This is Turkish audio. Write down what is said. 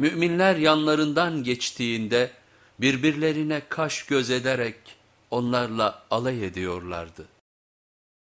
Müminler yanlarından geçtiğinde birbirlerine kaş göz ederek onlarla alay ediyorlardı.